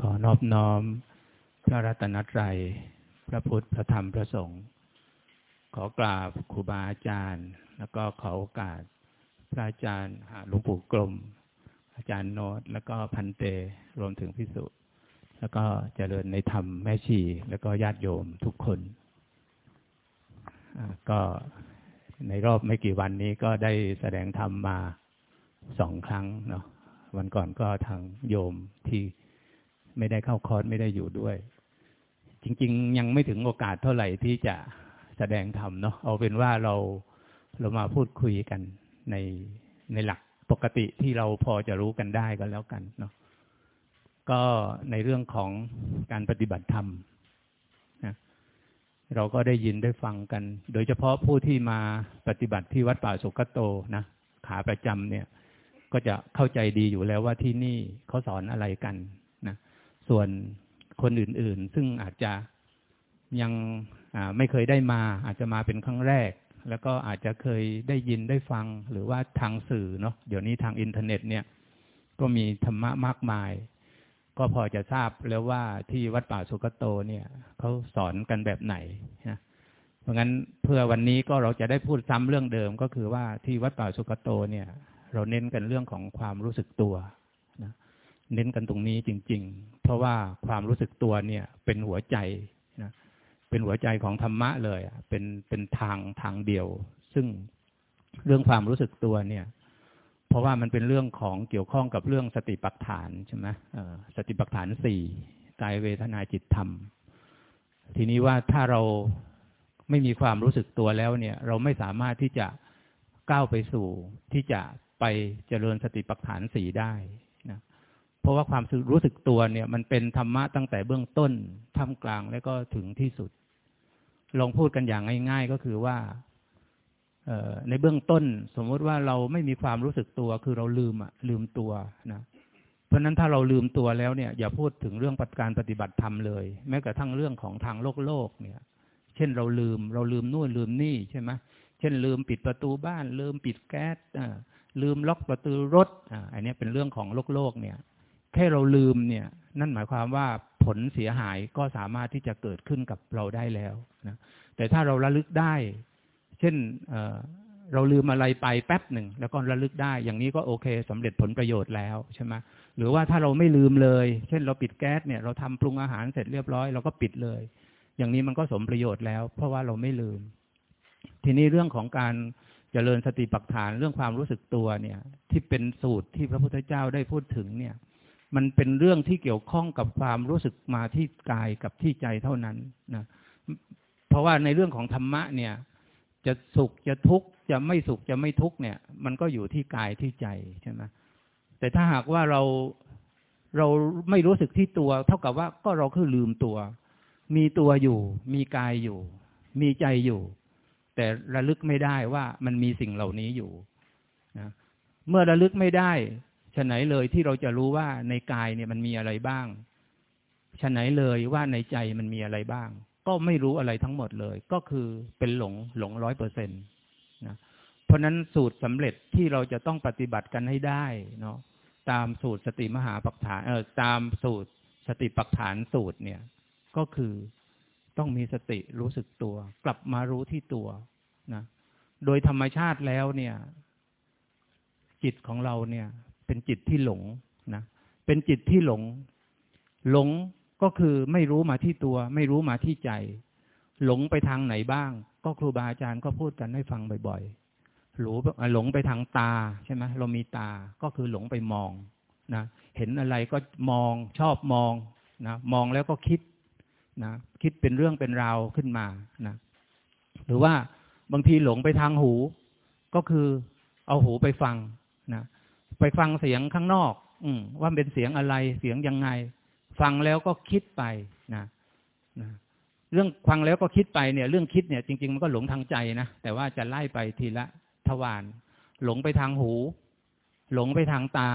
ขอนอบน้อม พระรัตนตรัย พระพุทธ พระธรรม พระสงฆ์ ขอกราบครูบาอาจารย์ แล้วก็ขอโอกาส พระอาจารย์หลวงปู่กลม อาจารย์โนตแล้วก็พันเต รวมถึงพิสุแล้วก็เจริญในธรรมแม่ชี แล้วก็ญาติโยมทุกคน ก็ในรอบไม่กี่วันนี้ก็ได้แสดงธรรมมาสองครั้งเนาะ วันก่อนก็ทางโยมที่ ไม่ได้เข้าคอร์สไม่ได้อยู่ด้วย จริง ๆ ยังไม่ถึงโอกาสเท่าไหร่ที่จะแสดงธรรมเนาะเอาเป็นว่าเราเรามาพูดคุยกันในในหลักปกติที่เราพอจะรู้กันได้ก็แล้วกันเนาะก็ในเรื่องของการปฏิบัติธรรมนะเราก็ได้ยินได้ฟังกัน โดยเฉพาะผู้ที่มาปฏิบัติที่วัดป่าสุกโตนะขาประจำเนี่ย ก็จะเข้าใจดีอยู่แล้วว่าที่นี่เขาสอนอะไรกัน ส่วนคนอื่น ๆ ซึ่งอาจจะยังไม่เคยได้มา อาจจะมาเป็นครั้งแรก แล้วก็อาจจะเคยได้ยินได้ฟัง หรือว่าทางสื่อเนาะเดี๋ยวนี้ทางอินเทอร์เน็ตเนี่ย ก็มีธรรมะมากมาย ก็พอจะทราบแล้วว่าที่วัดป่าสุกโตเนี่ยเขาสอนกันแบบไหนนะเพราะงั้นเพื่อวันนี้ก็เราจะได้พูดซ้ำเรื่องเดิมก็คือว่าที่วัดป่าสุกโตเนี่ย เราเน้นกันเรื่องของความรู้สึกตัว เน้นกันตรงนี้จริง ๆ เพราะว่าความรู้สึกตัวเนี่ย เป็นหัวใจนะเป็นหัวใจของธรรมะเลยเป็นเป็นทางทางเดียว ซึ่งเรื่องความรู้สึกตัวเนี่ย เพราะว่ามันเป็นเรื่องของเกี่ยวข้องกับเรื่องสติปัฏฐานใช่ไหมสติปัฏฐานสี่กายเวทนาจิตธรรม ทีนี้ว่าถ้าเราไม่มีความรู้สึกตัวแล้วเนี่ย เราไม่สามารถที่จะก้าวไปสู่ที่จะไปเจริญสติปัฏฐานสี่ได้ เพราะว่าความรู้สึกตัวเนี่ย มันเป็นธรรมะตั้งแต่เบื้องต้นท่ามกลางแล้วก็ถึงที่สุด ลองพูดกันอย่างง่าย ๆ ก็คือว่าในเบื้องต้น สมมติว่าเราไม่มีความรู้สึกตัว คือเราลืมอะลืมตัวนะเพราะฉะนั้นถ้าเราลืมตัวแล้วเนี่ย อย่าพูดถึงเรื่องการปฏิบัติธรรมเลย แม้กระทั่งเรื่องของทางโลกโลกเนี่ย เช่นเราลืม เราลืมนู่นลืมนี่ใช่ไหมเช่น ลืมปิดประตูบ้าน ลืมปิดแก๊สลืมล็อกประตูรถอ่าอันนี้เป็นเรื่องของโลกโลกเนี่ย แค่เราลืมเนี่ย นั่นหมายความว่าผลเสียหายก็สามารถที่จะเกิดขึ้นกับเราได้แล้วนะแต่ถ้าเราระลึกได้ เช่นเเราลืมอะไรไปแป๊บหนึ่งแล้วก็ระลึกได้ อย่างนี้ก็โอเคสำเร็จผลประโยชน์แล้วใช่ไหมหรือว่าถ้าเราไม่ลืมเลย เช่นเราปิดแก๊สเนี่ยเราทำปรุงอาหารเสร็จเรียบร้อยเราก็ปิดเลย อย่างนี้มันก็สมประโยชน์แล้ว เพราะว่าเราไม่ลืม ทีนี้เรื่องของการเจริญสติปัฏฐานเรื่องความรู้สึกตัวเนี่ย ที่เป็นสูตรที่พระพุทธเจ้าได้พูดถึงเนี่ย มันเป็นเรื่องที่เกี่ยวข้องกับความรู้สึกมาที่กายกับที่ใจเท่านั้นนะเพราะว่าในเรื่องของธรรมะเนี่ย จะสุขจะทุกข์จะไม่สุขจะไม่ทุกข์เนี่ย มันก็อยู่ที่กายที่ใจใช่ไหมแต่ถ้าหากว่าเราเราไม่รู้สึกที่ตัว เท่ากับว่าก็เราคือลืมตัว มีตัวอยู่ มีกายอยู่ มีใจอยู่ แต่ระลึกไม่ได้ว่ามันมีสิ่งเหล่านี้อยู่นะเมื่อระลึกไม่ได้ ฉะไหนเลยที่เราจะรู้ว่าในกายเนี่ยมันมีอะไรบ้างฉะไหนเลยว่าในใจมันมีอะไรบ้าง ก็ไม่รู้อะไรทั้งหมดเลย ก็คือเป็นหลงหลงร้อยเปอร์เซ็นต์นะเพราะนั้นสูตรสำเร็จที่เราจะต้องปฏิบัติกันให้ได้เนาะตามสูตรสติมหาปัฏฐานเออตามสูตรสติปัฏฐานสูตรเนี่ย ก็คือต้องมีสติรู้สึกตัว กลับมารู้ที่ตัวนะโดยธรรมชาติแล้วเนี่ย จิตของเราเนี่ย เป็นจิตที่หลงนะ เป็นจิตที่หลง หลงก็คือไม่รู้มาที่ตัว ไม่รู้มาที่ใจ หลงไปทางไหนบ้าง ก็ครูบาอาจารย์ก็พูดกันให้ฟังบ่อยๆหลหลงไปทางตาใช่ไหมเรามีตาก็คือหลงไปมองนะเห็นอะไรก็มองชอบมองนะมองแล้วก็คิดนะคิดเป็นเรื่องเป็นราวขึ้นมานะหรือว่าบางทีหลงไปทางหู ก็คือเอาหูไปฟังนะ ไปฟังเสียงข้างนอก อืว่าเป็นเสียงอะไรเสียงยังไง ฟังแล้วก็คิดไปนะนะเรื่องฟังแล้วก็คิดไปเนี่ย เรื่องคิดเนี่ยจริง ๆ มันก็หลงทางใจนะแต่ว่าจะไล่ไปทีละทวารหลงไปทางหู หลงไปทางตา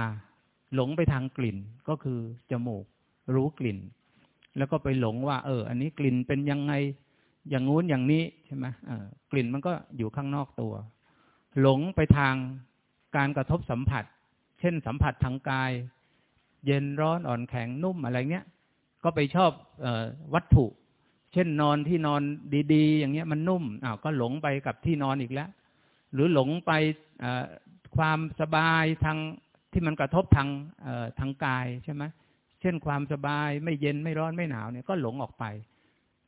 หลงไปทางกลิ่นก็คือจมูก รู้กลิ่น แล้วก็ไปหลงว่า เออ อันนี้กลิ่นเป็นยังไงอย่างงู้นอย่างนี้ใช่ไหมกลิ่นมันก็อยู่ข้างนอกตัว หลงไปทางการกระทบสัมผัส เช่นสัมผัสทางกาย เย็นร้อนอ่อนแข็งนุ่มอะไรเงี้ย ก็ไปชอบอวัตถุ เช่นนอนที่นอนดีๆ อย่างเงี้ยมันนุ่มอ้าวก็หลงไปกับที่นอนอีกแล้ว หรือหลงไปความสบายทางที่มันกระทบทางทางกายใช่ไหมเช่นความสบายไม่เย็นไม่ร้อนไม่หนาวเนี่ยก็หลงออกไป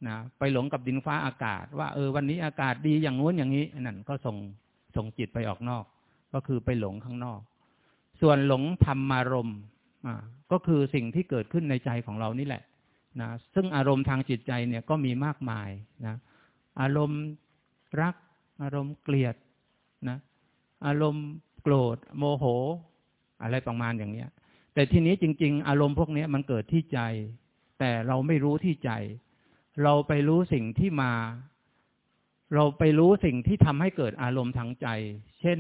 นะไปหลงกับดินฟ้าอากาศ ว่าเออวันนี้อากาศดีอย่างงู้นอย่างนี้นั่นก็ส่งส่งจิตไปออกนอก ก็คือไปหลงข้างนอก ส่วนหลงธรรมารมณ์ก็คือสิ่งที่เกิดขึ้นในใจของเรานี่แหละนะซึ่งอารมณ์ทางจิตใจเนี่ยก็มีมากมายนะอารมณ์รัก อารมณ์เกลียดนะอารมณ์โกรธ โมโห อะไรประมาณอย่างเนี้ย แต่ทีนี้จริง ๆ อารมณ์พวกนี้มันเกิดที่ใจ แต่เราไม่รู้ที่ใจ เราไปรู้สิ่งที่มา เราไปรู้สิ่งที่ทำให้เกิดอารมณ์ทางใจ เช่น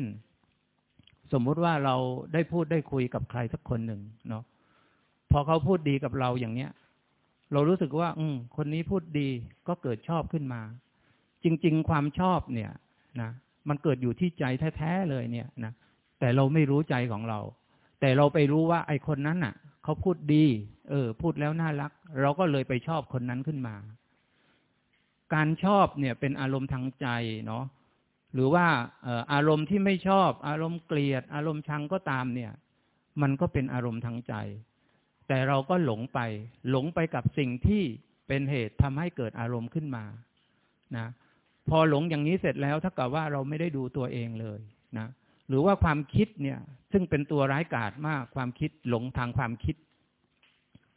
สมมุติว่าเราได้พูดได้คุยกับใครสักคนหนึ่งเนาะพอเขาพูดดีกับเราอย่างเนี้ย เรารู้สึกว่า อืม คนนี้พูดดีก็เกิดชอบขึ้นมา จริง ๆ ความชอบเนี่ยนะมันเกิดอยู่ที่ใจแท้ๆเลยเนี่ยนะแต่เราไม่รู้ใจของเรา แต่เราไปรู้ว่า ไอ้คนนั้นน่ะเขาพูดดี เออ พูดแล้วน่ารัก เราก็เลยไปชอบคนนั้นขึ้นมา การชอบเนี่ยเป็นอารมณ์ทางใจเนาะ หรือว่าอารมณ์ที่ไม่ชอบ อารมณ์เกลียด อารมณ์ชังก็ตามเนี่ย มันก็เป็นอารมณ์ทางใจ แต่เราก็หลงไป หลงไปกับสิ่งที่เป็นเหตุทำให้เกิดอารมณ์ขึ้นมานะพอหลงอย่างนี้เสร็จแล้วถ้ากับว่าเราไม่ได้ดูตัวเองเลยนะหรือว่าความคิดเนี่ย ซึ่งเป็นตัวร้ายกาจมากความคิดหลงทางความคิด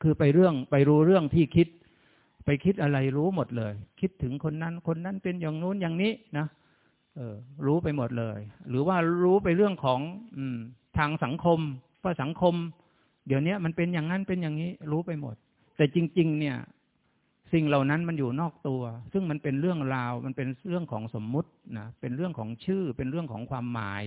คือไปเรื่องไปรู้เรื่องที่คิด ไปคิดอะไรรู้หมดเลย คิดถึงคนนั้น คนนั้นเป็นอย่างนู้นอย่างนี้นะ เออ รู้ไปหมดเลย หรือว่ารู้ไปเรื่องของ อืม ทางสังคมว่าสังคม เดี๋ยวนี้มันเป็นอย่างนั้นเป็นอย่างนี้ รู้ไปหมด แต่จริง ๆ เนี่ย สิ่งเหล่านั้นมันอยู่นอกตัว ซึ่งมันเป็นเรื่องราว มันเป็นเรื่องของสมมุตินะเป็นเรื่องของชื่อ เป็นเรื่องของความหมาย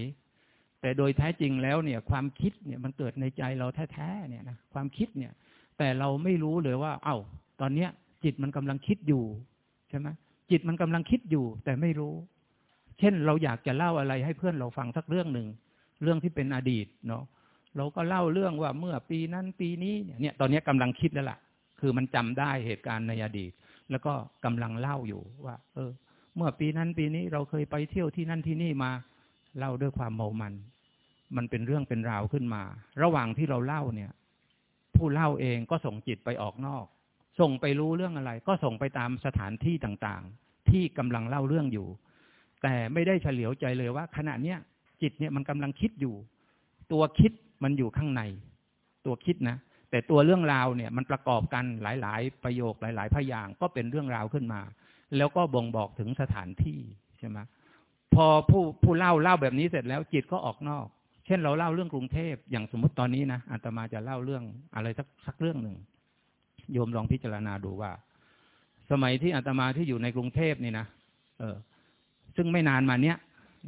แต่โดยแท้จริงแล้วเนี่ย ความคิดเนี่ยมันเกิดในใจเราแท้ๆเนี่ยนะความคิดเนี่ย แต่เราไม่รู้เลยว่า เอา้า ตอนเนี้ย จิตมันกำลังคิดอยู่ใช่ไหมจิตมันกำลังคิดอยู่ แต่ไม่รู้ เช่น เราอยากจะเล่าอะไรให้เพื่อนเราฟังสักเรื่องหนึ่งเรื่องที่เป็นอดีตเนาะเราก็เล่าเรื่องว่าเมื่อปีนั้นปีนี้เนี่ย ตอนนี้กำลังคิดแล้วล่ะ คือมันจำได้เหตุการณ์ในอดีต แล้วก็กำลังเล่าอยู่ว่า เออ เมื่อปีนั้นปีนี้เราเคยไปเที่ยวที่นั่นที่นี่มาเล่าด้วยความเมามัน มันเป็นเรื่องเป็นราวขึ้นมา ระหว่างที่เราเล่าเนี่ย ผู้เล่าเองก็ส่งจิตไปออกนอก ส่งไปรู้เรื่องอะไร ก็ส่งไปตามสถานที่ต่างๆ ที่กำลังเล่าเรื่องอยู่ แต่ไม่ได้เฉลียวใจเลยว่า ขณะเนี้ยจิตเนี่ยมันกำลังคิดอยู่ ตัวคิดมันอยู่ข้างใน ตัวคิดนะ แต่ตัวเรื่องราวเนี่ย มันประกอบกันหลาย ๆ ประโยคหลาย ๆ พยางก็เป็นเรื่องราวขึ้นมา แล้วก็บ่งบอกถึงสถานที่ใช่ไหมพอผู้ผู้เล่าเล่าแบบนี้เสร็จแล้ว จิตก็ออกนอก เช่นเราเล่าเรื่องกรุงเทพอย่างสมมติตอนนี้นะอาตมาจะเล่าเรื่องอะไรสักสักเรื่องหนึ่งโยมลองพิจารณาดูว่า สมัยที่อาตมาที่อยู่ในกรุงเทพนี่นะเออ ซึ่งไม่นานมาเนี้ย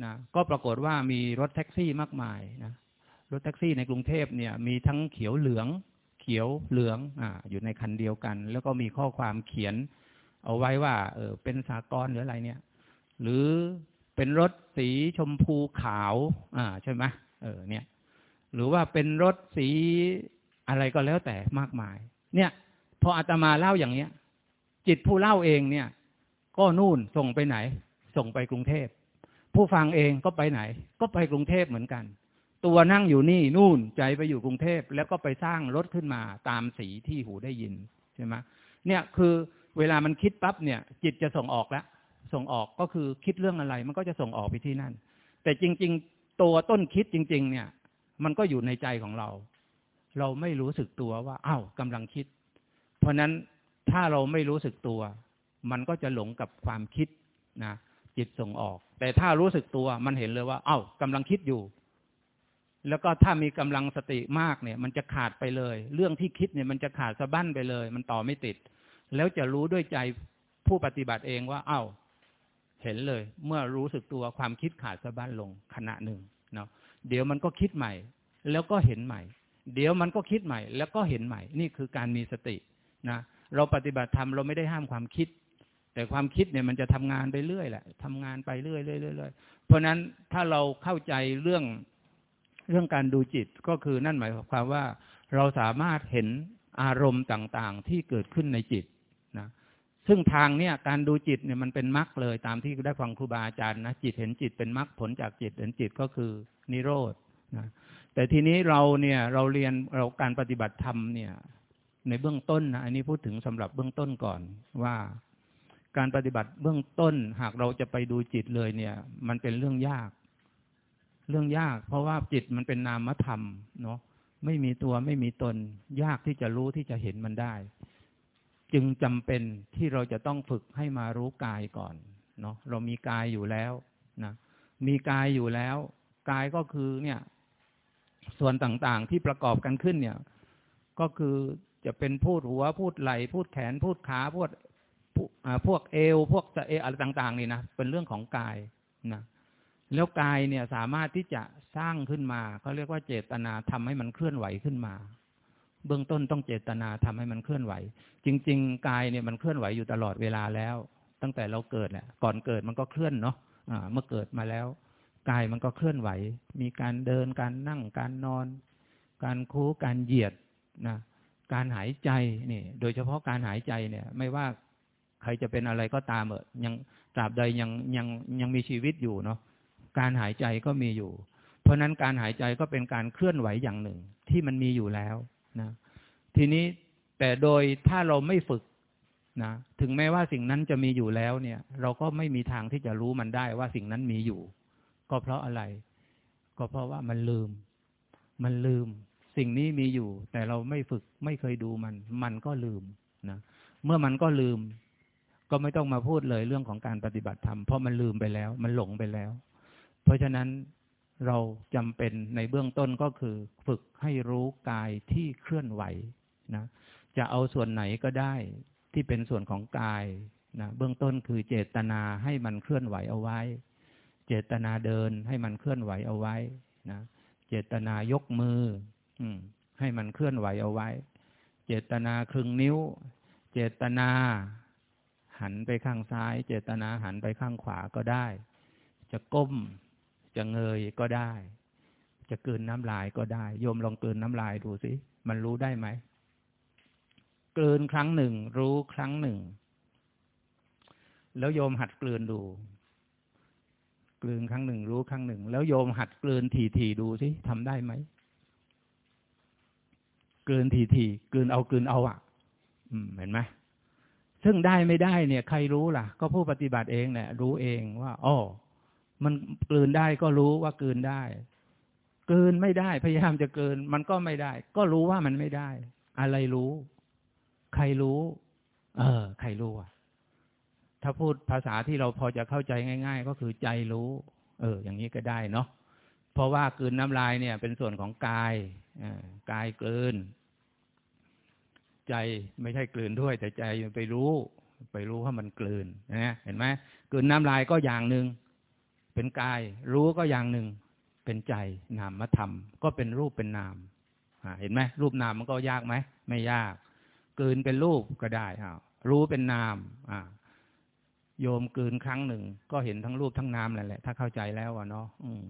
นะก็ปรากฏว่ามีรถแท็กซี่มากมายนะรถแท็กซี่ในกรุงเทพเนี่ย มีทั้งเขียวเหลือง เขียวเหลืองอ่าอยู่ในคันเดียวกัน แล้วก็มีข้อความเขียน เอาไว้ว่า เออเป็นสากลหรืออะไรเนี่ย หรือเป็นรถสีชมพูขาว อ่า ใช่ไหมเออ เนี่ย หรือว่าเป็นรถสีอะไรก็แล้วแต่มากมาย เนี่ยพออาตมาเล่าอย่างเนี้ย จิตผู้เล่าเองเนี่ย ก็นู่นส่งไปไหน ส่งไปกรุงเทพ ผู้ฟังเองก็ไปไหน ก็ไปกรุงเทพเหมือนกัน ตัวนั่งอยู่นี่นู่นใจไปอยู่กรุงเทพ แล้วก็ไปสร้างรถขึ้นมาตามสีที่หูได้ยินใช่ไหมเนี่ยคือเวลามันคิดปั๊บเนี่ย จิตจะส่งออกแล้วส่งออกก็คือคิดเรื่องอะไร มันก็จะส่งออกไปที่นั่น แต่จริง ๆ ตัวต้นคิดจริง ๆ เนี่ย มันก็อยู่ในใจของเรา เราไม่รู้สึกตัวว่าอ้าวกำลังคิด เพราะนั้นถ้าเราไม่รู้สึกตัว มันก็จะหลงกับความคิดนะ จิตส่งออก แต่ถ้ารู้สึกตัวมันเห็นเลยว่า เอ้ากำลังคิดอยู่ แล้วก็ถ้ามีกำลังสติมากเนี่ย มันจะขาดไปเลย เรื่องที่คิดเนี่ยมันจะขาดสะบั้นไปเลย มันต่อไม่ติด แล้วจะรู้ด้วยใจผู้ปฏิบัติเองว่าเอา้า เห็นเลย เมื่อรู้สึกตัวความคิดขาดสะบั้นลงขณะหนึ่งเนาะเดี๋ยวมันก็คิดใหม่ แล้วก็เห็นใหม่ เดี๋ยวมันก็คิดใหม่ แล้วก็เห็นใหม่ นี่คือการมีสตินะเราปฏิบัติธรรมเราไม่ได้ห้ามความคิด แต่ความคิดเนี่ยมันจะทำงานไปเรื่อยแหละทำงานไปเรื่อยเรื่อยเรื่อยเพราะนั้นถ้าเราเข้าใจเรื่องเรื่องการดูจิตก็คือนั่นหมายความว่าเราสามารถเห็นอารมณ์ต่าง ๆ ที่เกิดขึ้นในจิตนะซึ่งทางเนี่ยการดูจิตเนี่ยมันเป็นมรรคเลยตามที่ได้ฟังครูบาอาจารย์นะจิตเห็นจิตเป็นมรรคผลจากจิตเห็นจิตก็คือนิโรธนะแต่ทีนี้เราเนี่ยเราเรียนเราการปฏิบัติธรรมเนี่ย ในเบื้องต้นนะอันนี้พูดถึงสำหรับเบื้องต้นก่อนว่า การปฏิบัติเบื้องต้นหากเราจะไปดูจิตเลยเนี่ย มันเป็นเรื่องยาก เรื่องยาก เพราะว่าจิตมันเป็นนามธรรมเนาะไม่มีตัวไม่มีตน ยากที่จะรู้ที่จะเห็นมันได้ จึงจำเป็นที่เราจะต้องฝึกให้มารู้กายก่อนเนาะเรามีกายอยู่แล้วนะมีกายอยู่แล้ว กายก็คือเนี่ย ส่วนต่างๆที่ประกอบกันขึ้นเนี่ย ก็คือจะเป็นพูดหัวพูดไหล่พูดแขนพูดขาพูด พวกเอวพวกจะเออะไรต่าง ๆ นี่นะเป็นเรื่องของกายนะแล้วกายเนี่ยสามารถที่จะสร้างขึ้นมาเขาเรียกว่าเจตนาทำให้มันเคลื่อนไหวขึ้นมา เบื้องต้นต้องเจตนาทำให้มันเคลื่อนไหว จริง ๆ กายเนี่ยมันเคลื่อนไหวอยู่ตลอดเวลาแล้ว ตั้งแต่เราเกิดแหละก่อนเกิดมันก็เคลื่อนเนาะเมื่อเกิดมาแล้ว กายมันก็เคลื่อนไหว มีการเดินการนั่งการนอน การคูการเหยียดนะการหายใจนี่ โดยเฉพาะการหายใจเนี่ย ไม่ว่า ใครจะเป็นอะไรก็ตามเออยังตราบใดยังยังยังมีชีวิตอยู่เนาะการหายใจก็มีอยู่ เพราะนั้นการหายใจก็เป็นการเคลื่อนไหวอย่างหนึ่ง ที่มันมีอยู่แล้วนะทีนี้แต่โดยถ้าเราไม่ฝึกนะถึงแม้ว่าสิ่งนั้นจะมีอยู่แล้วเนี่ย เราก็ไม่มีทางที่จะรู้มันได้ว่าสิ่งนั้นมีอยู่ ก็เพราะอะไร ก็เพราะว่ามันลืม มันลืม สิ่งนี้มีอยู่ แต่เราไม่ฝึกไม่เคยดูมัน มันก็ลืมนะเมื่อมันก็ลืม ก็ไม่ต้องมาพูดเลยเรื่องของการปฏิบัติธรรมเพราะมันลืมไปแล้ว มันหลงไปแล้ว เพราะฉะนั้นเราจำเป็นในเบื้องต้นก็คือฝึกให้รู้กายที่เคลื่อนไหวนะจะเอาส่วนไหนก็ได้ที่เป็นส่วนของกายนะเบื้องต้นคือเจตนาให้มันเคลื่อนไหวเอาไว้ เจตนาเดินให้มันเคลื่อนไหวเอาไว้นะเจตนายกมือ อืม ให้มันเคลื่อนไหวเอาไว้ เจตนาครึ่งนิ้ว เจตนา หันไปข้างซ้าย เจตนาหันไปข้างขวาก็ได้ จะก้ม จะเงยก็ได้ จะเกินน้ำลายก็ได้ โยมลองเกินน้ำลายดูสิ มันรู้ได้ไหม เกินครั้งหนึ่ง รู้ครั้งหนึ่ง แล้วโยมหัดเกลืนดูกลืนครั้งหนึ่งรู้ครั้งหนึ่ง แล้วโยมหัดกลืนทีทีดูสิทำได้ไหมกลืนทีทีกลืนเอากลืนเอาอะ อืม เห็นไหม ซึ่งได้ไม่ได้เนี่ย ใครรู้ล่ะ ก็ผู้ปฏิบัติเองเนี่ยรู้เองว่าอ๋อมันกลืนได้ก็รู้ว่ากลืนได้กลืนไม่ได้ พยายามจะกลืนมันก็ไม่ได้ ก็รู้ว่ามันไม่ได้ อะไรรู้ ใครรู้ เออ ใครรู้อะ ถ้าพูดภาษาที่เราพอจะเข้าใจง่าย ๆ ก็คือใจรู้ เออ อย่างนี้ก็ได้เนาะเพราะว่ากลืนน้ำลายเนี่ย เป็นส่วนของกายกายกลืน ใจไม่ใช่กลืนด้วย แต่ใจไปรู้ ไปรู้ว่ามันกลืนนะเห็นไหมกลืนน้ำลายก็อย่างหนึ่งเป็นกาย รู้ก็อย่างหนึ่งเป็นใจนามธรรม ก็เป็นรูปเป็นนามเห็นไหมรูปนามมันก็ยากไหมไม่ยากเกินเป็นรูปก็ได้รู้เป็นนามอ่าโยมเกินครั้งหนึ่ง ก็เห็นทั้งรูปทั้งนามแหละถ้าเข้าใจแล้วอะเนาะอืม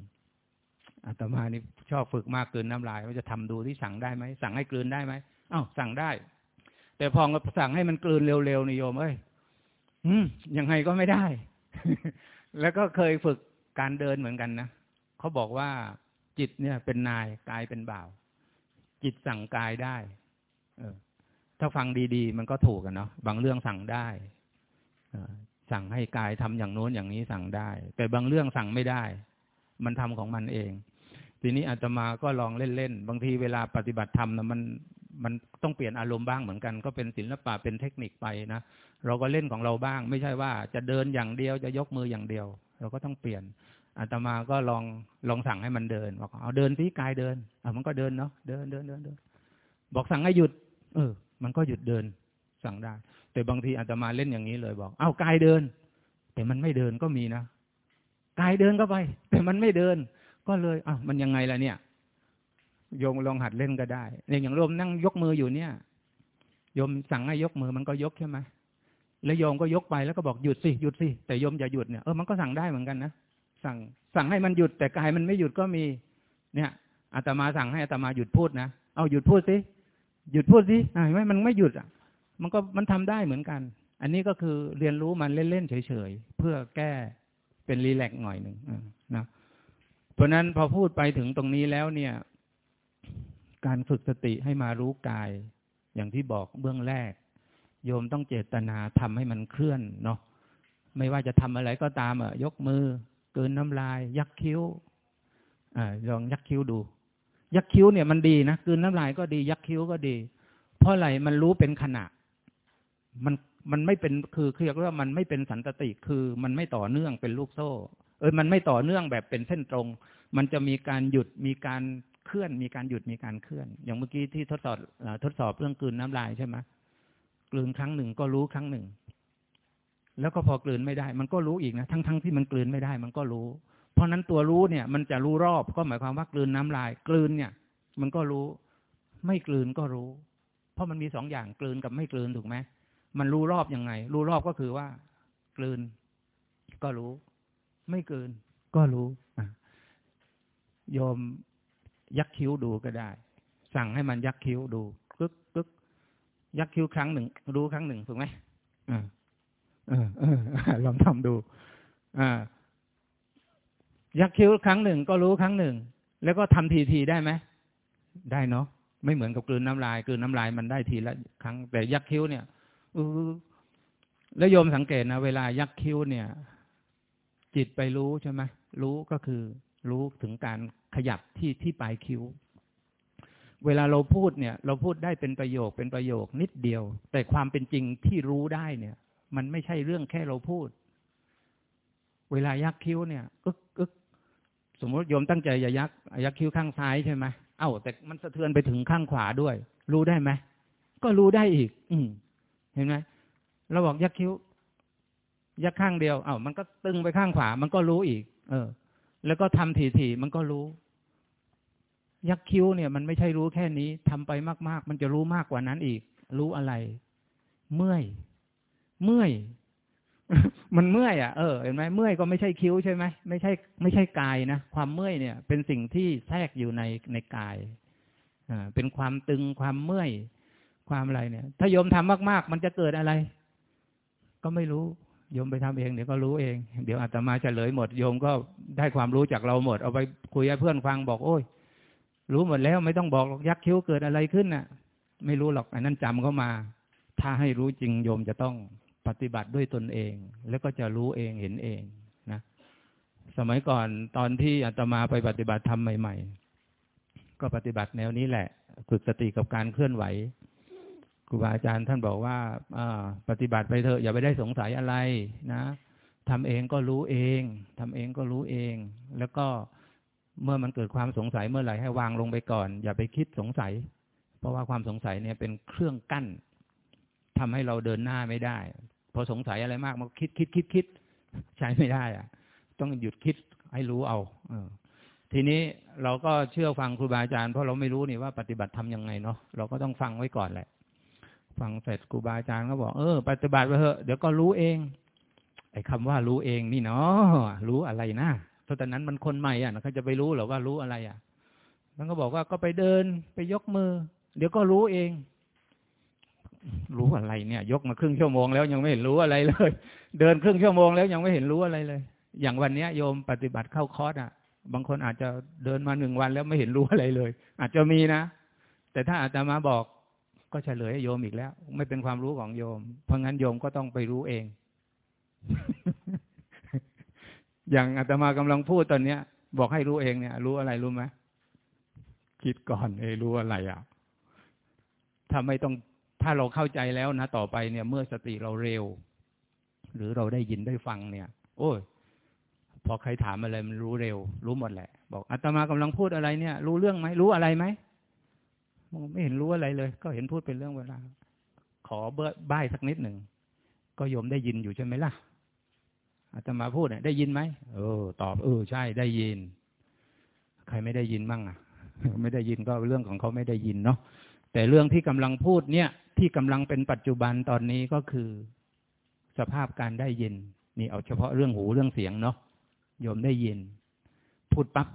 อาตมานี่ชอบฝึกมากเกินน้ำลายว่าจะทำดูที่สั่งได้ไหมสั่งให้กลืนได้ไหมอ้าวสั่งได้ แต่พอสั่งให้มันกลืนเร็วๆนี่โยมเอ้ยอยังไงก็ไม่ได้ แล้วก็เคยฝึกการเดินเหมือนกันนะเขาบอกว่าจิตเนี่ย เป็นนายกายเป็นบ่าว จิตสั่งกายได้ เออ ถ้าฟังดีๆ มันก็ถูกกันเนาะบางเรื่องสั่งได้สั่งให้กายทำอย่างโน้นอย่างนี้สั่งได้ แต่บางเรื่องสั่งไม่ได้ มันทำของมันเอง ทีนี้อาตมาก็ลองเล่นๆบางทีเวลาปฏิบัติธรรมนะมัน มันต้องเปลี่ยนอารมณ์บ้างเหมือนกัน ก็เป็นศิลปะเป็นเทคนิคไปนะเราก็เล่นของเราบ้าง ไม่ใช่ว่าจะเดินอย่างเดียวจะยกมืออย่างเดียว เราก็ต้องเปลี่ยนอาตมาก็ลองลองสั่งให้มันเดินบอกเอาเดินสิกายเดินอะมันก็เดินเนาะเดินเดินเดินเดินบอกสั่งให้หยุด เออ มันก็หยุดเดิน สั่งได้ แต่บางทีอาตมาเล่นอย่างนี้เลยบอกเอากายเดิน แต่มันไม่เดินก็มีนะกายเดินก็ไป แต่มันไม่เดิน ก็เลยอะมันยังไงล่ะเนี่ย โยมลองหัดเล่นก็ได้เนี่ยอย่างโยมนั่งยกมืออยู่เนี่ยโยมสั่งให้ยกมือมันก็ยกใช่ไหมแล้วโยมก็ยกไปแล้วก็บอกหยุดสิหยุดสิแต่โยมอย่าหยุดเนี่ยเออมันก็สั่งได้เหมือนกันนะสั่งสั่งให้มันหยุดแต่กายมันไม่หยุดก็มี เนี่ยอาตมาสั่งให้อาตมาหยุดพูดนะเอาหยุดพูดสิหยุดพูดสิเห็นไหมมันไม่หยุดอะ มันก็มันทำได้เหมือนกัน อันนี้ก็คือเรียนรู้มันเล่นๆเฉยๆเพื่อแก้เป็นรีแลกหน่อยหนึ่งนะเพราะนั้นพอพูดไปถึงตรงนี้แล้วเนี่ย การฝึกสติให้มารู้กาย อย่างที่บอกเบื้องแรก โยมต้องเจตนาทำให้มันเคลื่อนเนาะไม่ว่าจะทำอะไรก็ตามอะ ยกมือเกินน้ำลาย ยักคิ้วอ่าลองยักคิ้วดู ยักคิ้วเนี่ยมันดีนะกินน้ำลายก็ดี ยักคิ้วก็ดี เพราะอะไรมันรู้เป็นขณะ มันมันไม่เป็นคือคือเรียกว่ามันไม่เป็นสันตติคือมันไม่ต่อเนื่องเป็นลูกโซ่ เออมันไม่ต่อเนื่องแบบเป็นเส้นตรง มันจะมีการหยุดมีการ เคลื่อน มีการหยุดมีการเคลื่อน อย่างเมื่อกี้ที่ทดสอบทดสอบเรื่องกลืนน้ำลายใช่ไหมกลืนครั้งหนึ่งก็รู้ครั้งหนึ่ง แล้วก็พอกลืนไม่ได้ มันก็รู้อีกนะทั้งทั้งที่มันกลืนไม่ได้ มันก็รู้ เพราะนั้นตัวรู้เนี่ย มันจะรู้รอบก็หมายความว่ากลืนน้ำลาย กลืนเนี่ย มันก็รู้ ไม่กลืนก็รู้ เพราะมันมีสองอย่างกลืนกับไม่กลืนถูกไหมมันรู้รอบยังไง รู้รอบก็คือว่า กลืน ก็รู้ ไม่กลืน ก็รู้โยม ยักคิ้วดูก็ได้ สั่งให้มันยักคิ้วดูกึกกึกยักคิ้วครั้งหนึ่ง รู้ครั้งหนึ่งถูกไหมอ่าเออเออลองทำดู อ่า ยักคิ้วครั้งหนึ่งก็รู้ครั้งหนึ่ง แล้วก็ทำทีทีได้ไหมได้เนาะไม่เหมือนกับกลืนน้ำลายกลืนน้ำลายมันได้ทีละครั้ง แต่ยักคิ้วเนี่ยอแล้วโยมสังเกตนะเวลายักคิ้วเนี่ย จิตไปรู้ใช่ไหมรู้ก็คือ รู้ถึงการขยับที่ที่ปลายคิ้ว เวลาเราพูดเนี่ย เราพูดได้เป็นประโยคเป็นประโยคนิดเดียว แต่ความเป็นจริงที่รู้ได้เนี่ย มันไม่ใช่เรื่องแค่เราพูด เวลายักคิ้วเนี่ยอึกอึกสมมติโยมตั้งใจจะยักยักคิ้วข้างซ้ายใช่ไหมเอ้าแต่มันสะเทือนไปถึงข้างขวาด้วย รู้ได้ไหมก็รู้ได้อีก อืม เห็นไหมเราบอกยักคิ้ว ยักข้างเดียวเอา้ามันก็ตึงไปข้างขวา มันก็รู้อีก เออ แล้วก็ทำถี่ๆมันก็รู้ ยักคิ้วเนี่ย มันไม่ใช่รู้แค่นี้ทำไปมากๆ มันจะรู้มากกว่านั้นอีก รู้อะไร เมื่อย เมื่อย มันเมื่อยอะเออเห็นไหมเมื่อยก็ไม่ใช่คิ้วใช่ไหมไม่ใช่ ไม่ใช่กายนะความเมื่อยเนี่ย เป็นสิ่งที่แทรกอยู่ในในกายอ่าเป็นความตึงความเมื่อย ความอะไรเนี่ย ถ้าโยมทำมาก ๆ มันจะเกิดอะไร ก็ไม่รู้ โยมไปทำเองเดี๋ยวก็รู้เอง เดี๋ยวอาตมาจะเลยหมดโยมก็ได้ความรู้จากเราหมด เอาไปคุยให้เพื่อนฟังบอก โอ้ย รู้หมดแล้วไม่ต้องบอกหรอกยักคิ้วเกิดอะไรขึ้นน่ะ ไม่รู้หรอกอันนั้นจำเข้ามา ถ้าให้รู้จริงโยมจะต้องปฏิบัติด้วยตนเอง แล้วก็จะรู้เองเห็นเองนะสมัยก่อนตอนที่อาตมาไปปฏิบัติธรรมใหม่ ๆ ก็ปฏิบัติแนวนี้แหละ ฝึกสติกับการเคลื่อนไหว ครูบาอาจารย์ท่านบอกว่าอปฏิบัติไปเถอะอย่าไปได้สงสัยอะไรนะทำเองก็รู้เองทำเองก็รู้เอง แล้วก็เมื่อมันเกิดความสงสัยเมื่อไหร่ให้วางลงไปก่อน อย่าไปคิดสงสัย เพราะว่าความสงสัยเนี่ยเป็นเครื่องกั้นทำให้เราเดินหน้าไม่ได้ พอสงสัยอะไรมากมันคิดคิดคิดคิดใช้ไม่ได้อะต้องหยุดคิดให้รู้เอาเออทีนี้เราก็เชื่อฟังครูบาอาจารย์เพราะเราไม่รู้นี่ว่าปฏิบัติทำยังไงเนาะเราก็ต้องฟังไว้ก่อนแหละ ฟังเสร็จครูบาอาจารย์ก็บอกเออปฏิบัติไปเถอะเดี๋ยวก็รู้เอง ไอ้คาว่ารู้เองนี่เนาะรู้อะไรนะตอนนั้นมันคนใหม่อะเขาจะไปรู้หรอว่ารู้อะไรอะมันก็บอกว่าก็ไปเดินไปยกมือ เดี๋ยวก็รู้เอง รู้อะไรเนี่ย ยกมาครึ่งชั่วโมงแล้วยังไม่เห็นรู้อะไรเลย เดินครึ่งชั่วโมงแล้วยังไม่เห็นรู้อะไรเลย อย่างวันเนี้ยโยมปฏิบัติเข้าคอร์สอะ บางคนอาจจะเดินมาหนึ่งวันแล้วไม่เห็นรู้อะไรเลย อาจจะมีนะแต่ถ้าอาจจะมาบอก ก็เฉลยโยมอีกแล้ว ไม่เป็นความรู้ของโยม เพราะงั้นโยมก็ต้องไปรู้เอง อย่างอาตมากำลังพูดตอนเนี้ย บอกให้รู้เองเนี่ย รู้อะไรรู้ไหมคิดก่อนเอรู้อะไรอะ ถ้าไม่ต้องถ้าเราเข้าใจแล้วนะต่อไปเนี่ย เมื่อสติเราเร็ว หรือเราได้ยินได้ฟังเนี่ย โอ้ยพอใครถามอะไรมันรู้เร็ว รู้หมดแหละ บอกอาตมากำลังพูดอะไรเนี่ย รู้เรื่องไหมรู้อะไรไหม มึงไม่เห็นรู้อะไรเลย ก็เห็นพูดเป็นเรื่องเวลา ขอเบบ้ายสักนิดหนึ่ง ก็โยมได้ยินอยู่ใช่ไหมล่ะอาตมาพูดเนี่ยได้ยินไหมเออ ตอบเออใช่ได้ยิน ใครไม่ได้ยินมั่งอะ ไม่ได้ยินก็เรื่องของเขาไม่ได้ยินเนาะแต่เรื่องที่กำลังพูดเนี่ย ที่กำลังเป็นปัจจุบันตอนนี้ก็คือ สภาพการได้ยิน นี่เอาเฉพาะเรื่องหูเรื่องเสียงเนาะโยมได้ยิน พูดปั๊บ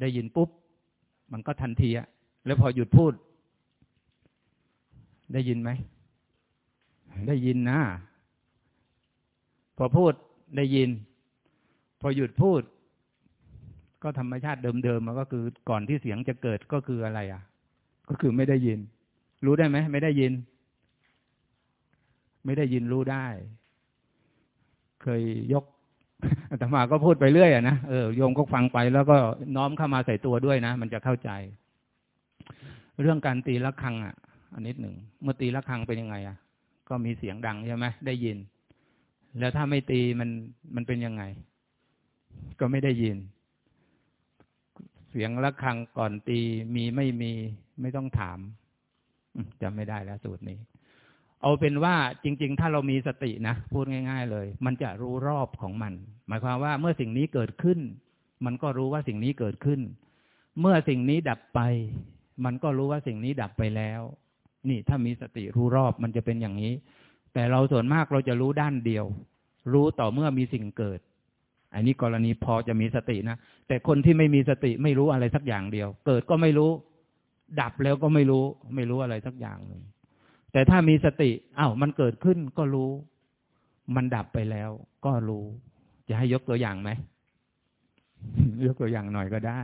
ได้ยินปุ๊บ มันก็ทันทีอะ แล้วพอหยุดพูด ได้ยินไหม ได้ยินนะ พอพูดได้ยิน พอหยุดพูด ก็ธรรมชาติเดิมๆมันก็คือก่อนที่เสียงจะเกิดก็คืออะไร อะ ก็คือไม่ได้ยิน รู้ได้ไหมไม่ได้ยิน ไม่ได้ยินรู้ได้ เคยยกอาตมาก็พูดไปเรื่อยอะนะเออโยมก็ฟังไปแล้วก็น้อมเข้ามาใส่ตัวด้วยนะ มันจะเข้าใจ เรื่องการตีละครัง อะ อันนิดหนึ่งเมื่อตีละครังเป็นยังไง อะ ก็มีเสียงดังใช่ไหมได้ยิน แล้วถ้าไม่ตีมันมันเป็นยังไง ก็ไม่ได้ยิน เสียงละครังก่อนตีมีไม่มีไม่ต้องถามจำไม่ได้แล้วสูตรนี้ เอาเป็นว่าจริง ๆ ถ้าเรามีสตินะพูดง่าย ๆ เลย มันจะรู้รอบของมัน หมายความว่าเมื่อสิ่งนี้เกิดขึ้น มันก็รู้ว่าสิ่งนี้เกิดขึ้น เมื่อสิ่งนี้ดับไป มันก็รู้ว่าสิ่งนี้ดับไปแล้ว นี่ถ้ามีสติรู้รอบมันจะเป็นอย่างนี้ แต่เราส่วนมากเราจะรู้ด้านเดียว รู้ต่อเมื่อมีสิ่งเกิด อันนี้กรณีพอจะมีสตินะ แต่คนที่ไม่มีสติไม่รู้อะไรสักอย่างเดียว เกิดก็ไม่รู้ ดับแล้วก็ไม่รู้ ไม่รู้อะไรสักอย่างเลยแต่ถ้ามีสติอ้าวมันเกิดขึ้นก็รู้ มันดับไปแล้ว ก็รู้ จะให้ยกตัวอย่างไหมยกตัวอย่างหน่อยก็ได้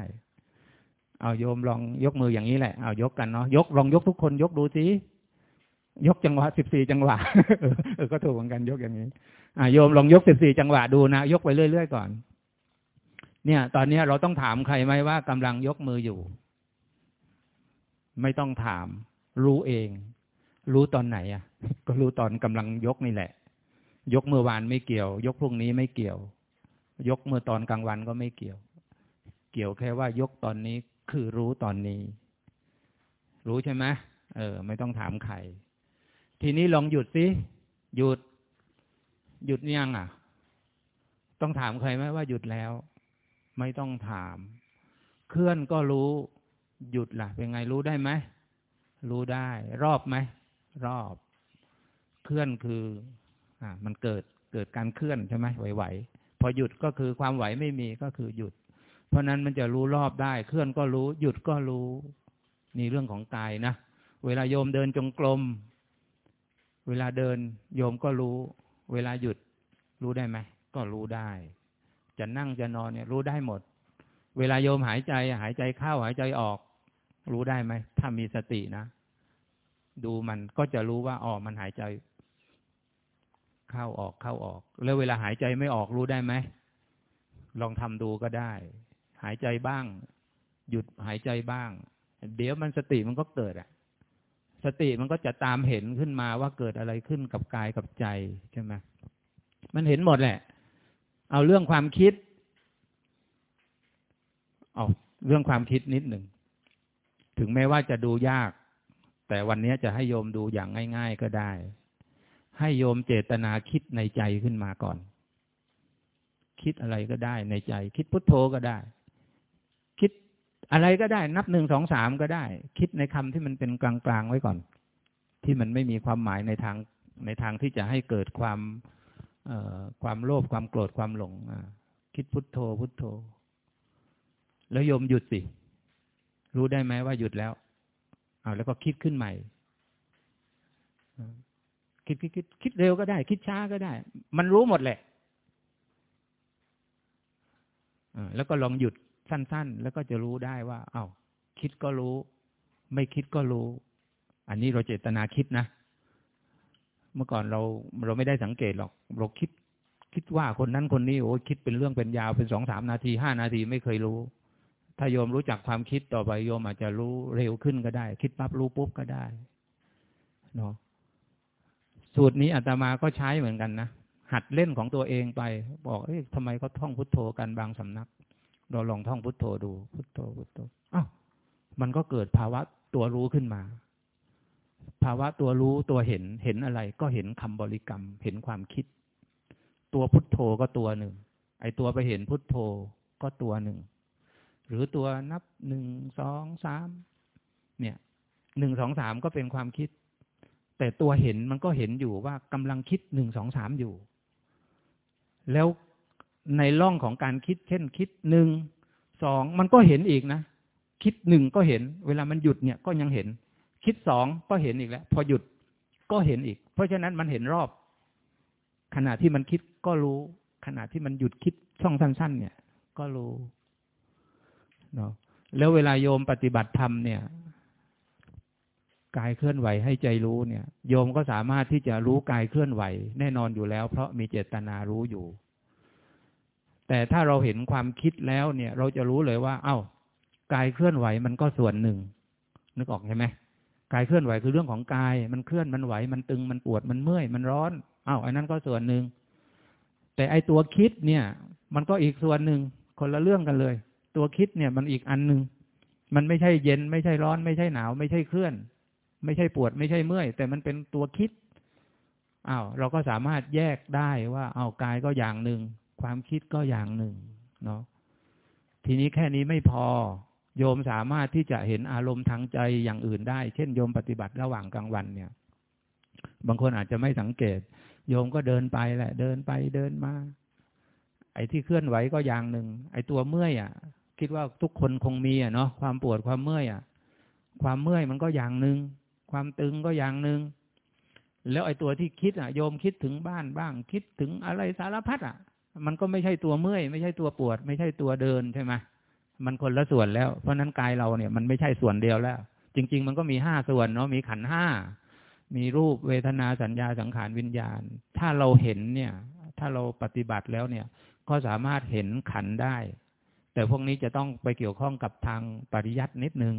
เอาโยมลองยกมืออย่างนี้แหละ เอายกกันเนาะยกลองยกทุกคนยกดูสิยกจังหวะสิบสี่จังหวะเออก็ถูกเหมือนกันยกอย่างนี้อ่าโยมลองยกสิบสี่จังหวะดูนะยกไปเรื่อยๆก่อน เนี่ย ตอนนี้เราต้องถามใครไหมว่ากำลังยกมืออยู่ ไม่ต้องถาม รู้เอง รู้ตอนไหนอะ ก็รู้ตอนกำลังยกนี่แหละ ยกเมื่อวานไม่เกี่ยว ยกพรุ่งนี้ไม่เกี่ยว ยกเมื่อตอนกลางวันก็ไม่เกี่ยว เกี่ยวแค่ว่ายกตอนนี้ คือรู้ตอนนี้ รู้ใช่ไหมเออ ไม่ต้องถามใคร ทีนี้ลองหยุดสิหยุด หยุดยังอะ ต้องถามใครไหมว่าหยุดแล้ว ไม่ต้องถาม เคลื่อนก็รู้ หยุดล่ะ เป็นไงรู้ได้ไหมรู้ได้ รอบไหมรอบ เคลื่อนคือ อ่า มันเกิดเกิดการเคลื่อนใช่ไหมไหวๆพอหยุดก็คือความไหวไม่มีก็คือหยุด เพราะนั้นมันจะรู้รอบได้ เคลื่อนก็รู้ หยุดก็รู้ นี่เรื่องของกายนะ เวลาโยมเดินจงกรม เวลาเดินโยมก็รู้ เวลาหยุดรู้ได้ไหม ก็รู้ได้ จะนั่งจะนอนเนี่ย รู้ได้หมด เวลาโยมหายใจ หายใจเข้าหายใจออก รู้ได้ไหม ถ้ามีสตินะ ดูมันก็จะรู้ว่าอ๋อมันหายใจ เข้าออกเข้าออก แล้วเวลาหายใจไม่ออกรู้ได้ไหมลองทำดูก็ได้ หายใจบ้าง หยุดหายใจบ้าง เดี๋ยวมันสติมันก็เกิดอะ สติมันก็จะตามเห็นขึ้นมาว่าเกิดอะไรขึ้นกับกายกับใจใช่ไหมมันเห็นหมดแหละ เอาเรื่องความคิด เอาเรื่องความคิดนิดหนึ่ง ถึงแม้ว่าจะดูยาก แต่วันนี้จะให้โยมดูอย่างง่าย ๆก็ได้ ให้โยมเจตนาคิดในใจขึ้นมาก่อน คิดอะไรก็ได้ในใจ คิดพุทโธก็ได้ อะไรก็ได้นับหนึ่งสองสามก็ได้ คิดในคำที่มันเป็นกลางๆไว้ก่อน ที่มันไม่มีความหมายในทางในทางที่จะให้เกิดความความโลภความโกรธความหลงคิดพุทโธ พุทโธ แล้วโยมหยุดสิ รู้ได้ไหมว่าหยุดแล้ว เอาแล้วก็คิดขึ้นใหม่คิดคิดคิดคิดเร็วก็ได้ คิดช้าก็ได้ มันรู้หมดแหละแล้วก็ลองหยุด สั้น ๆ แล้วก็จะรู้ได้ว่าเอา้าคิดก็รู้ ไม่คิดก็รู้ อันนี้เราเจตนาคิดนะ เมื่อก่อนเราเราไม่ได้สังเกตหรอก เราคิด คิดว่าคนนั้นคนนี้โอ้คิดเป็นเรื่องเป็นยาวเป็นสองสามนาทีห้านาทีไม่เคยรู้ ถ้าโยมรู้จักความคิดต่อไปโยมอาจจะรู้เร็วขึ้นก็ได้ คิดปั๊บรู้ปุ๊บก็ได้เนาะสูตรนี้อาตมาก็ใช้เหมือนกันนะหัดเล่นของตัวเองไป บอกเอ๊ะทำไมเขาท่องพุทโธกันบางสำนัก เราลองท่องพุทโธดูพุทโธพุทโธอ้าวมันก็เกิดภาวะตัวรู้ขึ้นมา ภาวะตัวรู้ตัวเห็นเห็นอะไร ก็เห็นคำบริกรรม เห็นความคิด ตัวพุทโธก็ตัวหนึ่ง ไอตัวไปเห็นพุทโธก็ตัวหนึ่ง หรือตัวนับหนึ่งสองสามเนี่ยหนึ่งสองสามก็เป็นความคิด แต่ตัวเห็นมันก็เห็นอยู่ว่ากำลังคิดหนึ่งสองสามอยู่ แล้ว ในร่องของการคิดเช่นคิดหนึ่งสองมันก็เห็นอีกนะ คิดหนึ่งก็เห็น เวลามันหยุดเนี่ยก็ยังเห็น คิดสองก็เห็นอีกแล้ว พอหยุดก็เห็นอีก เพราะฉะนั้นมันเห็นรอบ ขณะที่มันคิดก็รู้ ขณะที่มันหยุดคิดช่องสั้น ๆ เนี่ย ก็รู้เนาะแล้วเวลาโยมปฏิบัติธรรมเนี่ยกายเคลื่อนไหวให้ใจรู้เนี่ย โยมก็สามารถที่จะรู้กายเคลื่อนไหว แน่นอนอยู่แล้ว เพราะมีเจตนารู้อยู่ แต่ถ้าเราเห็นความคิดแล้วเนี่ย เราจะรู้เลยว่า เอา้ากายเคลื่อนไหวมันก็ส่วนหนึ่ง นึกออกใช่ไหมกายเคลื่อนไหวคือเรื่องของกาย มันเคลื่อนมันไหวมันตึงมันปวดมันเมื่อยมันร้อนอา้าวอันนั้นก็ส่วนหนึ่ง แต่ไอตัวคิดเนี่ย มันก็อีกส่วนหนึ่งคนละเรื่องกันเลย ตัวคิดเนี่ยมันอีกอันหนึ่งมันไม่ใช่เย็นไม่ใช่ร้อน ไม่ใช่หนาว ไม่ใช่เคลื่อน ไม่ใช่ปวดไม่ใช่เมื่อย แต่มันเป็นตัวคิดอ้าวเราก็สามารถแยกได้ว่าเอากายก็อย่างหนึ่ง ความคิดก็อย่างหนึ่งเนาะทีนี้แค่นี้ไม่พอ โยมสามารถที่จะเห็นอารมณ์ทางใจอย่างอื่นได้ เช่นโยมปฏิบัติระหว่างกลางวันเนี่ย บางคนอาจจะไม่สังเกต โยมก็เดินไปแหละ เดินไปเดินมา ไอ้ที่เคลื่อนไหวก็อย่างหนึ่ง ไอ้ตัวเมื่อยอะ คิดว่าทุกคนคงมีอะเนาะความปวดความเมื่อยอะ ความเมื่อยมันก็อย่างหนึ่งความตึงก็อย่างหนึ่งแล้วไอ้ตัวที่คิดอะ โยมคิดถึงบ้านบ้าง คิดถึงอะไรสารพัดอะ มันก็ไม่ใช่ตัวเมื่อย ไม่ใช่ตัวปวด ไม่ใช่ตัวเดินใช่ไหมมันคนละส่วนแล้ว เพราะนั้นกายเราเนี่ยมันไม่ใช่ส่วนเดียวแล้ว จริง ๆ มันก็มีห้าส่วนเนาะมีขันห้ามีรูปเวทนาสัญญาสังขารวิญญาณ ถ้าเราเห็นเนี่ย ถ้าเราปฏิบัติแล้วเนี่ย ก็สามารถเห็นขันได้ แต่พวกนี้จะต้องไปเกี่ยวข้องกับทางปริยัตินิดนึง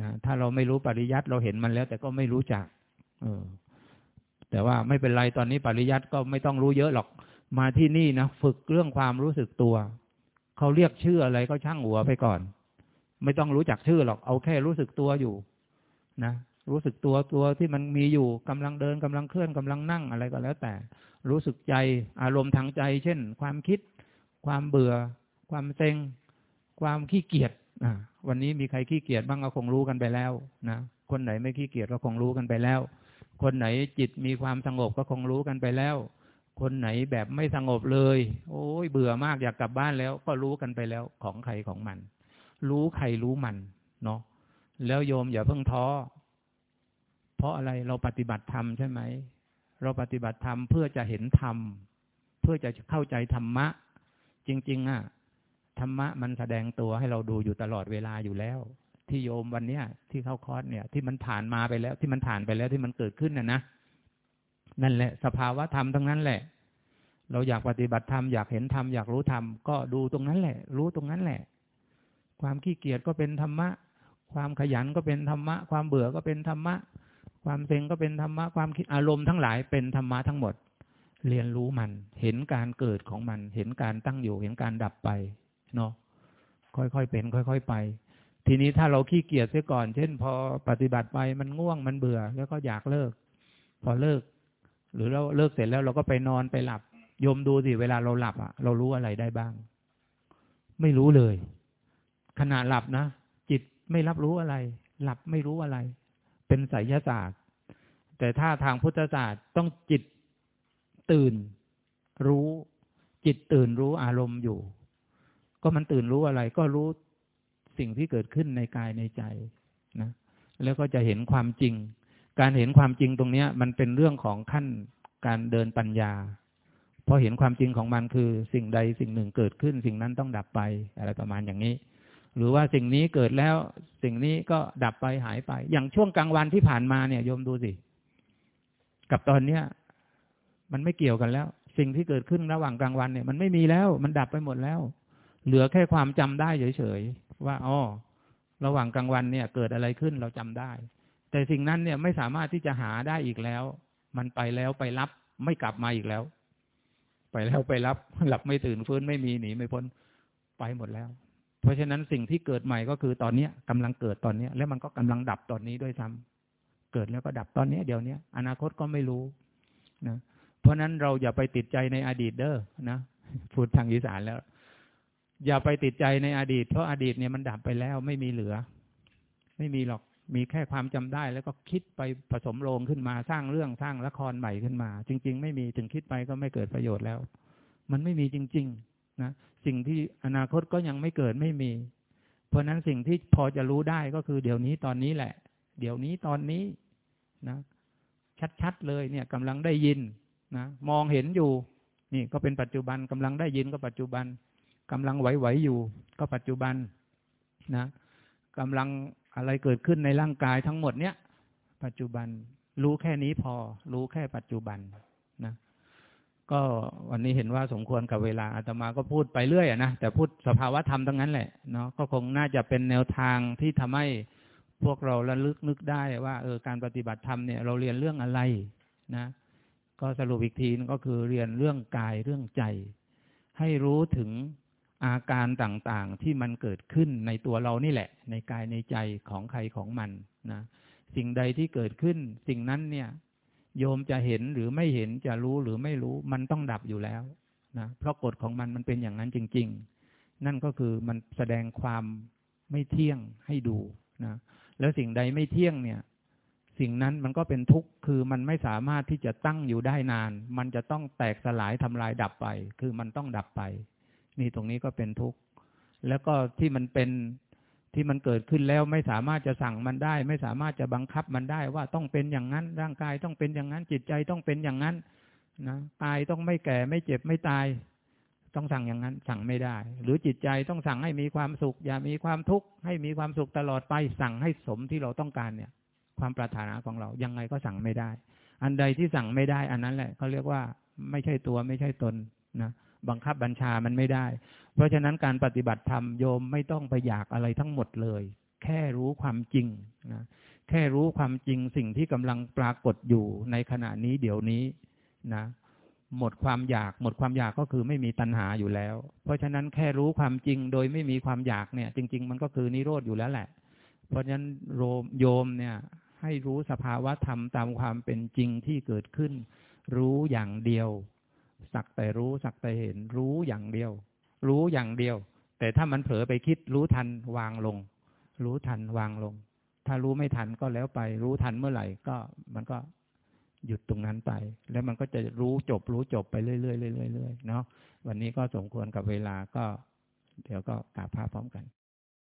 นะถ้าเราไม่รู้ปริยัติเราเห็นมันแล้ว แต่ก็ไม่รู้จัก เออ แต่ว่าไม่เป็นไรตอนนี้ปริยัติก็ไม่ต้องรู้เยอะหรอก มาที่นี่นะฝึกเรื่องความรู้สึกตัว เขาเรียกชื่ออะไรก็ช่างหัวไปก่อน ไม่ต้องรู้จักชื่อหรอกเอาแค่รู้สึกตัวอยู่ นะรู้สึกตัวตัวที่มันมีอยู่กำลังเดินกำลังเคลื่อนกำลังนั่งอะไรก็แล้ว แต่ รู้สึกใจอารมณ์ทางใจ เช่น ความคิด ความเบื่อ ความเซ็ง ความขี้เกียจวันนี้มีใครขี้เกียจบ้างก็คงรู้กันไปแล้วนะคนไหนไม่ขี้เกียจก็คงรู้กันไปแล้ว คนไหนจิตมีความสงบก็คงรู้กันไปแล้ว คนไหนแบบไม่สงบเลย โอ้ยเบื่อมากอยากกลับบ้านแล้ว ก็รู้กันไปแล้วของใครของมัน รู้ใครรู้มันเนาะแล้วโยมอย่าเพิ่งท้อ เพราะอะไรเราปฏิบัติธรรมใช่ไหม เราปฏิบัติธรรมเพื่อจะเห็นธรรม เพื่อจะเข้าใจธรรมะ จริง ๆ อะ ธรรมะมันแสดงตัวให้เราดูอยู่ตลอดเวลาอยู่แล้ว ที่โยมวันเนี้ยที่เข้าคอร์สเนี่ย ที่มันผ่านมาไปแล้ว ที่มันผ่านไปแล้วที่มันเกิดขึ้นน่ะนะ นั่นแหละ สภาวะธรรมทั้งนั้นแหละ เราอยากปฏิบัติธรรมอยากเห็นธรรมอยากรู้ธรรมก็ดูตรงนั้นแหละ รู้ตรงนั้นแหละ ความขี้เกียจก็เป็นธรรมะ ความขยันก็เป็นธรรมะ ความเบื่อก็เป็นธรรมะ ความเซ็งก็เป็นธรรมะ ความคิดอารมณ์ทั้งหลายเป็นธรรมะทั้งหมด เรียนรู้มัน เห็นการเกิดของมัน เห็นการตั้งอยู่ เห็นการดับไป เนาะ ค่อยๆเป็น ค่อย ๆ ไปทีนี้ถ้าเราขี้เกียจเสียก่อน เช่น พอปฏิบัติไปมันง่วงมันเบื่อ แล้วก็อยากเลิก พอเลิก หรือเราเลิกเสร็จแล้วเราก็ไปนอนไปหลับโยมดูสิเวลาเราหลับอะเรารู้อะไรได้บ้าง ไม่รู้เลย ขณะหลับนะจิตไม่รับรู้อะไร หลับไม่รู้อะไร เป็นไสยศาสตร์ แต่ถ้าทางพุทธศาสตร์ต้องจิตตื่น รู้ จิตตื่นรู้อารมณ์อยู่ ก็มันตื่นรู้อะไร ก็รู้สิ่งที่เกิดขึ้นในกายในใจนะแล้วก็จะเห็นความจริง การเห็นความจริงตรงเนี้ยมันเป็นเรื่องของขั้นการเดินปัญญาพอเห็นความจริงของมันคือสิ่งใดสิ่งหนึ่งเกิดขึ้น สิ่งนั้นต้องดับไปอะไรประมาณอย่างนี้ หรือว่าสิ่งนี้เกิดแล้วสิ่งนี้ก็ดับไปหายไป อย่างช่วงกลางวันที่ผ่านมาเนี่ยโยมดูสิ กับตอนเนี้ยมันไม่เกี่ยวกันแล้ว สิ่งที่เกิดขึ้นระหว่างกลางวันเนี่ย มันไม่มีแล้ว มันดับไปหมดแล้ว เหลือแค่ความจำได้เฉยๆว่าอ๋อระหว่างกลางวันเนี่ย เกิดอะไรขึ้นเราจำได้ แต่สิ่งนั้นเนี่ยไม่สามารถที่จะหาได้อีกแล้ว มันไปแล้วไปรับ ไม่กลับมาอีกแล้ว ไปแล้วไปรับ หลับไม่ตื่นฟื้นไม่มีหนีไม่พ้นไปหมดแล้ว เพราะฉะนั้นสิ่งที่เกิดใหม่ก็คือตอนเนี้ยกำลังเกิดตอนเนี้ย แล้วมันก็กำลังดับตอนนี้ด้วยซ้ำเกิดแล้วก็ดับตอนนี้เดี๋ยวนี้อนาคตก็ไม่รู้นะเพราะนั้นเราอย่าไปติดใจในอดีตเด้อนะพูดทางอีสานแล้ว อย่าไปติดใจในอดีต เพราะอดีตเนี่ยมันดับไปแล้วไม่มีเหลือ ไม่มีหรอก มีแค่ความจำได้ แล้วก็คิดไปผสมโรงขึ้นมาสร้างเรื่องสร้างละครใหม่ขึ้นมา จริง ๆ ไม่มีถึงคิดไปก็ไม่เกิดประโยชน์แล้ว มันไม่มีจริง ๆ นะสิ่งที่อนาคตก็ยังไม่เกิดไม่มี เพราะนั้นสิ่งที่พอจะรู้ได้ก็คือเดี๋ยวนี้ตอนนี้แหละ เดี๋ยวนี้ตอนนี้นะ ชัดๆเลยเนี่ยกำลังได้ยินนะมองเห็นอยู่ นี่ก็เป็นปัจจุบันกำลังได้ยินก็ปัจจุบันกำลังไหวๆอยู่ ก็ปัจจุบันนะกำลัง อะไรเกิดขึ้นในร่างกายทั้งหมดเนี้ยปัจจุบันรู้แค่นี้พอ รู้แค่ปัจจุบันนะก็วันนี้เห็นว่าสมควรกับเวลาอาตมาก็พูดไปเรื่อยนะแต่พูดสภาวะธรรมทั้งนั้นแหละเนาะก็คงน่าจะเป็นแนวทางที่ทำให้พวกเราระลึกนึกได้ว่าเออการปฏิบัติธรรมเนี่ยเราเรียนเรื่องอะไรนะ ก็สรุปอีกทีก็คือเรียนเรื่องกายเรื่องใจ ให้รู้ถึง อาการต่างๆที่มันเกิดขึ้นในตัวเรานี่แหละ ในกายในใจของใครของมันนะสิ่งใดที่เกิดขึ้น สิ่งนั้นเนี่ย โยมจะเห็นหรือไม่เห็นจะรู้หรือไม่รู้ มันต้องดับอยู่แล้วนะเพราะกฎของมันมันเป็นอย่างนั้นจริง ๆ นั่นก็คือมันแสดงความไม่เที่ยงให้ดูนะแล้วสิ่งใดไม่เที่ยงเนี่ย สิ่งนั้นมันก็เป็นทุกข์คือมันไม่สามารถที่จะตั้งอยู่ได้นาน มันจะต้องแตกสลายทำลายดับไป คือมันต้องดับไป นี่ตรงนี้ก็เป็นทุกข์ แล้วก็ที่มันเป็นที่มันเกิดขึ้นแล้วไม่สามารถจะสั่งมันได้ ไม่สามารถจะบังคับมันได้ว่าต้องเป็นอย่างนั้น ร่างกายต้องเป็นอย่างนั้น จิตใจต้องเป็นอย่างนั้นนะตายต้องไม่แก่ไม่เจ็บไม่ตาย ต้องสั่งอย่างนั้น สั่งไม่ได้ หรือจิตใจต้องสั่งให้มีความสุข อย่ามีความทุกข์ให้มีความสุขตลอดไป สั่งให้สมที่เราต้องการเนี่ย ความปรารถนาของเรายังไงก็สั่งไม่ได้ อันใดที่สั่งไม่ได้ อันนั้นแหละเขาเรียกว่าไม่ใช่ตัวไม่ใช่ตนนะ บังคับบัญชามันไม่ได้ เพราะฉะนั้นการปฏิบัติธรรมโยมไม่ต้องไปอยากอะไรทั้งหมดเลย แค่รู้ความจริงนะแค่รู้ความจริงสิ่งที่กำลังปรากฏอยู่ในขณะนี้เดี๋ยวนี้นะ หมดความอยาก หมดความอยากก็คือไม่มีตัณหาอยู่แล้ว เพราะฉะนั้นแค่รู้ความจริงโดยไม่มีความอยากเนี่ย จริง ๆ มันก็คือนิโรธอยู่แล้วแหละ เพราะฉะนั้นโยมเนี่ย ให้รู้สภาวะธรรมตามความเป็นจริงที่เกิดขึ้น รู้อย่างเดียว สักแต่รู้สักแต่เห็น รู้อย่างเดียว รู้อย่างเดียว แต่ถ้ามันเผลอไปคิด รู้ทันวางลง รู้ทันวางลง ถ้ารู้ไม่ทันก็แล้วไป รู้ทันเมื่อไหร่ก็มันก็หยุดตรงนั้นไป แล้วมันก็จะรู้จบ รู้จบไปเรื่อยๆเรื่อยๆเรื่อยๆเนาะวันนี้ก็สมควรกับเวลาก็ เดี๋ยวก็กราบพระพร้อมกัน